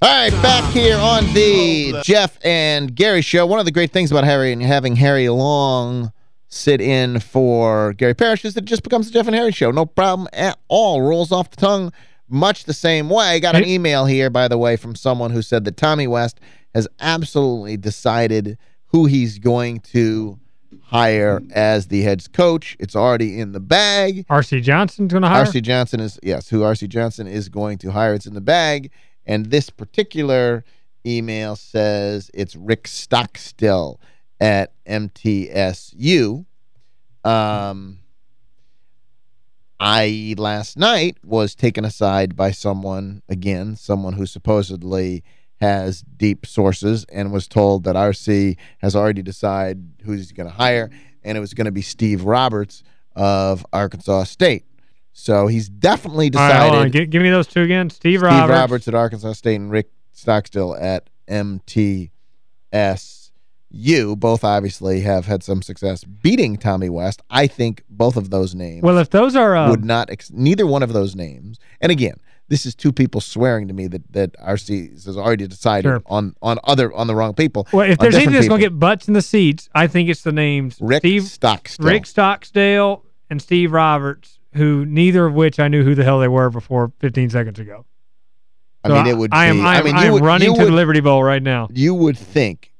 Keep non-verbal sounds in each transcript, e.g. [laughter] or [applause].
All right, back here on the Geoff and Gary show. One of the great things about Harry and having Harry Long sit in for Gary Parrish is that it just becomes the Geoff and Harry show. No problem at all. Rolls off the tongue much the same way. I got an email here, by the way, from someone who said that Tommy West has absolutely decided who he's going to hire as the head coach. It's already in the bag. R.C. Johnson's going to hire? R.C. Johnson is, yes, who R.C. Johnson is going to hire. It's in the bag. And this particular email says it's Rick Stockstill at MTSU. Um, I, last night, was taken aside by someone, again, someone who supposedly has deep sources and was told that RC has already decided who he's going to hire, and it was going to be Steve Roberts of Arkansas State. So he's definitely decided. Right, give, give, me those two again. Steve, Steve Roberts. Roberts at Arkansas State and Rick Stockstill at MTSU. Both obviously have had some success beating Tommy West. I think both of those names well, if those are uh, would not neither one of those names. And again, this is two people swearing to me that that RC has already decided sure. on on other on the wrong people. Well, if there's anything that's going to get butts in the seats, I think it's the names Rick Steve Stockstill. Rick Stockstill and Steve Roberts who neither of which I knew who the hell they were before 15 seconds ago. So I mean, it would I am, be, I am, I mean, I am would, running to would, the Liberty Bowl right now. You would think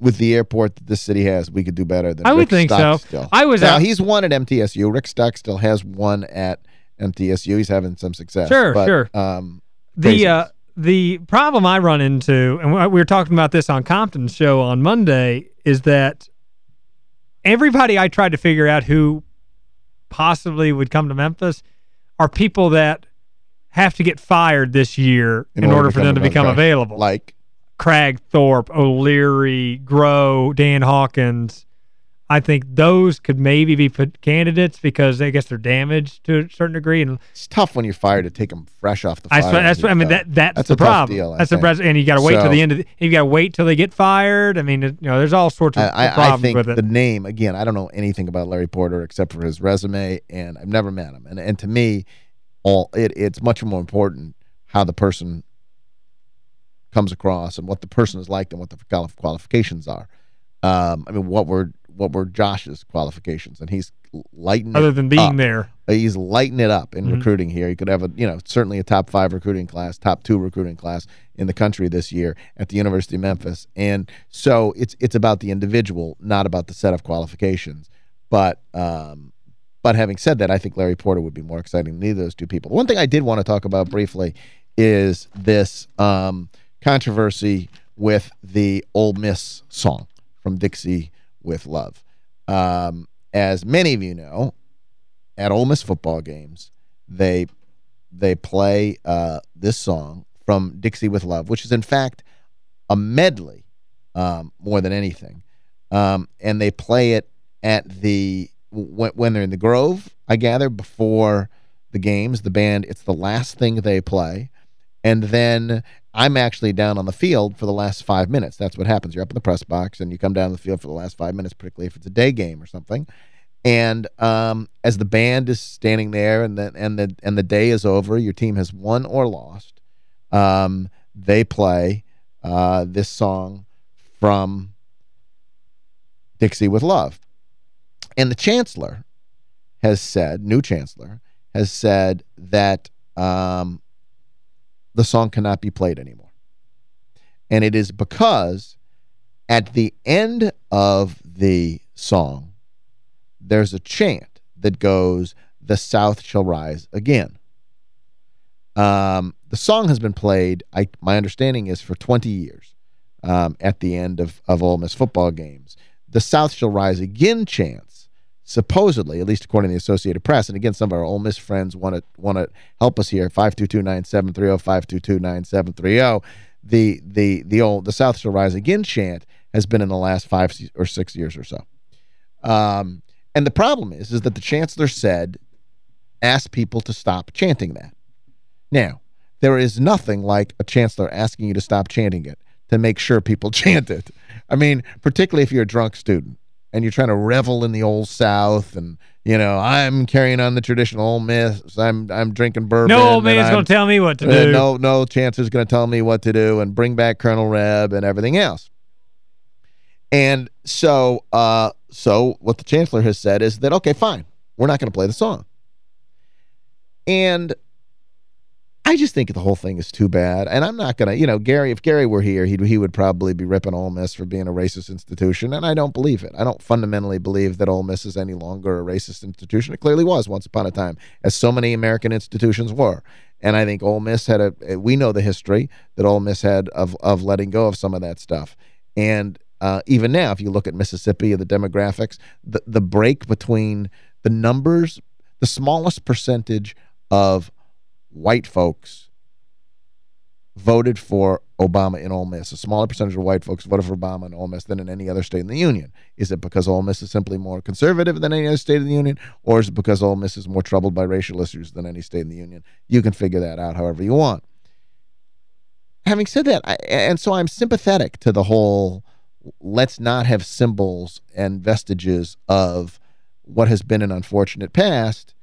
with the airport that this city has, we could do better than I Rick would think Stockstill. so. I was now, out. he's won at MTSU. Rick Stockstill has won at MTSU. He's having some success. Sure, but, sure. Um, the uh, the problem I run into, and we were talking about this on Compton's show on Monday, is that everybody I tried to figure out who possibly would come to Memphis are people that have to get fired this year in, in order, order for them to become available. Like? Crag Thorpe, O'Leary, Groh, Dan Hawkins. I think those could maybe be put candidates because I guess they're damaged to a certain degree. And it's tough when you're fired to take them fresh off the fire. I, that's what, I mean that that's, that's the a problem. Deal, that's the and you got to wait so, till the end of the, you got to wait till they get fired. I mean, you know, there's all sorts of I, problems I think with it. The name again, I don't know anything about Larry Porter except for his resume, and I've never met him. And and to me, all it it's much more important how the person comes across and what the person is like and what the qualifications are. Um, I mean, what were what were Josh's qualifications? And he's lighting Other than being up. there. He's lighting it up in mm -hmm. recruiting here. He could have, a you know, certainly a top five recruiting class, top two recruiting class in the country this year at the University of Memphis. And so it's it's about the individual, not about the set of qualifications. But um, but having said that, I think Larry Porter would be more exciting than either of those two people. One thing I did want to talk about briefly is this um, controversy with the Ole Miss song from Dixie with Love. Um, as many of you know, at Ole Miss football games, they they play uh, this song from Dixie with Love, which is in fact a medley um, more than anything. Um, and they play it at the when, when they're in the Grove, I gather, before the games, the band, it's the last thing they play. And then I'm actually down on the field for the last five minutes. That's what happens. You're up in the press box, and you come down the field for the last five minutes, particularly if it's a day game or something. And um, as the band is standing there and the, and, the, and the day is over, your team has won or lost, um, they play uh, this song from Dixie with Love. And the chancellor has said, new chancellor, has said that um, the song cannot be played anymore. And it is because at the end of the song, there's a chant that goes, the South shall rise again. Um, the song has been played, I, my understanding is, for 20 years um, at the end of, of Ole Miss football games. The South shall rise again chants supposedly, at least according to the Associated Press, and again, some of our Ole Miss friends want to want to help us here, 522-9730, 522-9730. The the the old the South Shall Rise Again chant has been in the last five or six years or so. Um, and the problem is, is that the chancellor said, ask people to stop chanting that. Now, there is nothing like a chancellor asking you to stop chanting it to make sure people [laughs] chant it. I mean, particularly if you're a drunk student and you're trying to revel in the old South and you know I'm carrying on the traditional Ole Miss I'm I'm drinking bourbon no old man's going to tell me what to do. no no Chancellor's going to tell me what to do and bring back Colonel Reb and everything else. And so uh so what the chancellor has said is that okay fine we're not going to play the song. And I just think the whole thing is too bad. And I'm not going to, you know, Gary, if Gary were here, he he would probably be ripping Ole Miss for being a racist institution. And I don't believe it. I don't fundamentally believe that Ole Miss is any longer a racist institution. It clearly was once upon a time, as so many American institutions were. And I think Ole Miss had a, we know the history that Ole Miss had of, of letting go of some of that stuff. And uh, even now, if you look at Mississippi and the demographics, the, the break between the numbers, the smallest percentage of white folks voted for Obama in Ole Miss. A smaller percentage of white folks voted for Obama in Ole Miss than in any other state in the Union. Is it because Ole Miss is simply more conservative than any other state in the Union, or is it because Ole Miss is more troubled by racial issues than any state in the Union? You can figure that out however you want. Having said that, I, and so I'm sympathetic to the whole let's not have symbols and vestiges of what has been an unfortunate past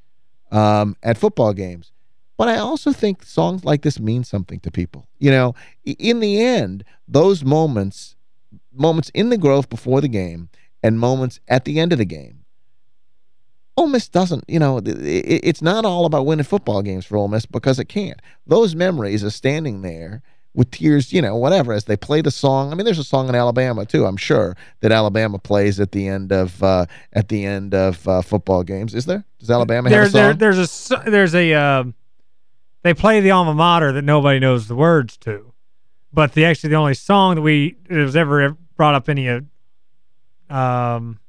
um, at football games. But I also think songs like this mean something to people. You know, in the end, those moments, moments in the Grove before the game and moments at the end of the game, Ole Miss doesn't, you know, it's not all about winning football games for Ole Miss because it can't. Those memories are standing there with tears, you know, whatever, as they play the song. I mean, there's a song in Alabama, too, I'm sure, that Alabama plays at the end of uh, at the end of uh, football games. Is there? Does Alabama there, have a song? There, there's a, there's a uh, they play the alma mater that nobody knows the words to. But the actually the only song that we that was ever brought up any uh, um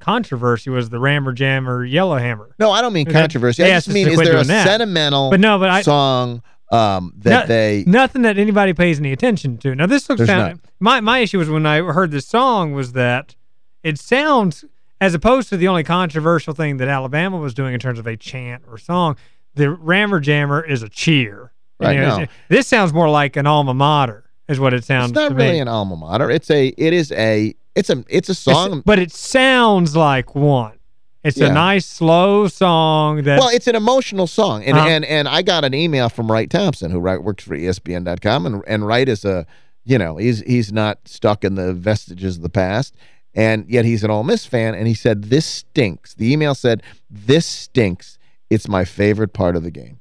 controversy was the Rammer Jammer Yellowhammer. No, I don't mean controversy. I just mean is there a that. sentimental but no, but I, song um, that no, they nothing that anybody pays any attention to. Now this looks kind my my issue was when I heard this song was that it sounds as opposed to the only controversial thing that Alabama was doing in terms of a chant or song, the Rammer Jammer is a cheer. Right, no. This sounds more like an alma mater is what it sounds It's not really me. an alma mater. It's a it is a it's a it's a song. It's, but it sounds like one. It's yeah. a nice slow song that Well, it's an emotional song. And uh and and I got an email from Wright Thompson who write, works for ESPN.com and and Wright is a you know, he's he's not stuck in the vestiges of the past and yet he's an Ole Miss fan and he said this stinks. The email said this stinks it's my favorite part of the game.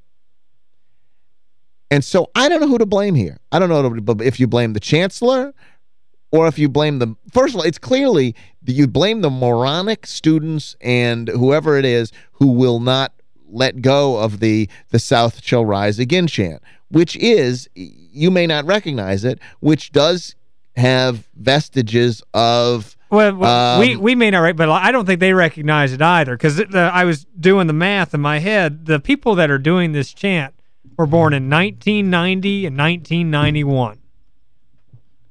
And so I don't know who to blame here. I don't know if you blame the chancellor or if you blame the first of all, it's clearly you blame the moronic students and whoever it is who will not let go of the the South shall rise again chant, which is you may not recognize it, which does have vestiges of well, well um, we we may not right, but I don't think they recognize it either because I was doing the math in my head. The people that are doing this chant were born in 1990 and 1991.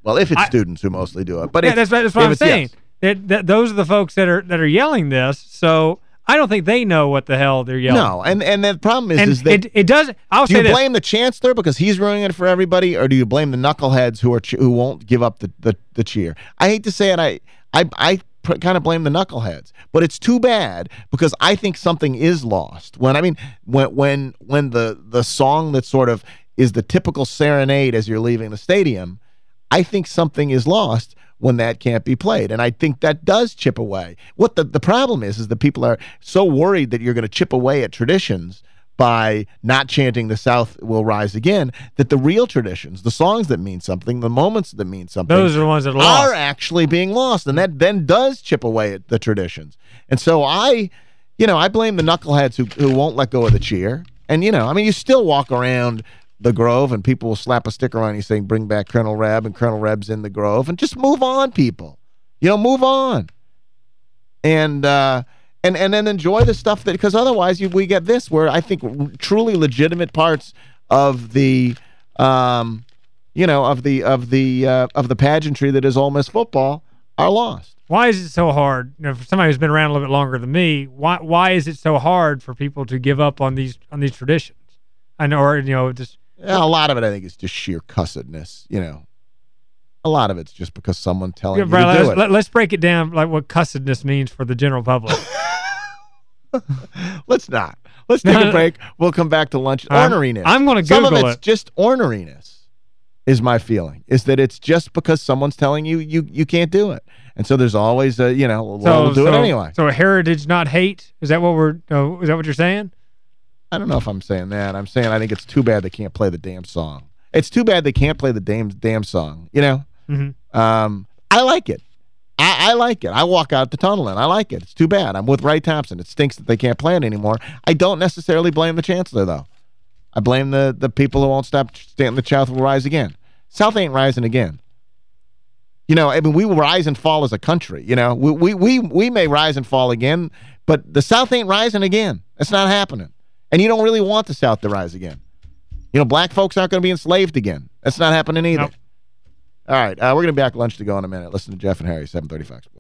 Well, if it's I, students who mostly do it, but yeah, if, that's, that's what I'm saying. Yes. that, those are the folks that are that are yelling this. So I don't think they know what the hell they're yelling. No, and and the problem is, and is that it, it does. I'll do you this. blame the chancellor because he's ruining it for everybody, or do you blame the knuckleheads who are who won't give up the, the the cheer? I hate to say it, I I I kind of blame the knuckleheads, but it's too bad because I think something is lost. When I mean when when when the the song that sort of is the typical serenade as you're leaving the stadium, I think something is lost when that can't be played. And I think that does chip away. What the, the problem is, is that people are so worried that you're going to chip away at traditions by not chanting the South will rise again, that the real traditions, the songs that mean something, the moments that mean something, those are the ones that are, are actually being lost. And that then does chip away at the traditions. And so I, you know, I blame the knuckleheads who, who won't let go of the cheer. And, you know, I mean, you still walk around the Grove and people will slap a sticker on you saying bring back Colonel Reb and Colonel Reb's in the Grove and just move on people. You know, move on. And uh and and then enjoy the stuff that because otherwise you, we get this where I think truly legitimate parts of the um you know of the of the uh, of the pageantry that is Ole Miss football are lost. Why is it so hard? You know, for somebody who's been around a little bit longer than me, why why is it so hard for people to give up on these on these traditions? I know or you know just a lot of it, I think, is just sheer cussedness, you know. A lot of it's just because someone's telling Yeah, you to do let's, it. let, us break it down like what cussedness means for the general public. [laughs] Let's not. Let's take a [laughs] break. We'll come back to lunch. I'm- Orneriness. I'm gonna Google Some of it's it. just orneriness is my feeling, is that it's just because someone's telling you you you can't do it. And so there's always, a, you know, well, we'll do it anyway. So heritage, not hate. Is that what we're? Uh, is that what you're saying? I don't know if I'm saying that. I'm saying I think it's too bad they can't play the damn song. It's too bad they can't play the damn damn song, you know? Mm-hmm. Um, I like it. I, I like it. I walk out the tunnel and I like it. It's too bad. I'm with Wright Thompson. It stinks that they can't play it anymore. I don't necessarily blame the chancellor, though. I blame the, the people who won't stop standing the South will rise again. South ain't rising again. You know, I mean, we will rise and fall as a country. You know, we, we, we, we may rise and fall again, but the South ain't rising again. It's not happening. And you don't really want the South to rise again. You know, black folks aren't going to be enslaved again. That's not happening either. Nope. All right, uh, we're going to be back at lunch to go in a minute. Listen to Geoff and Harry, 735 Sports.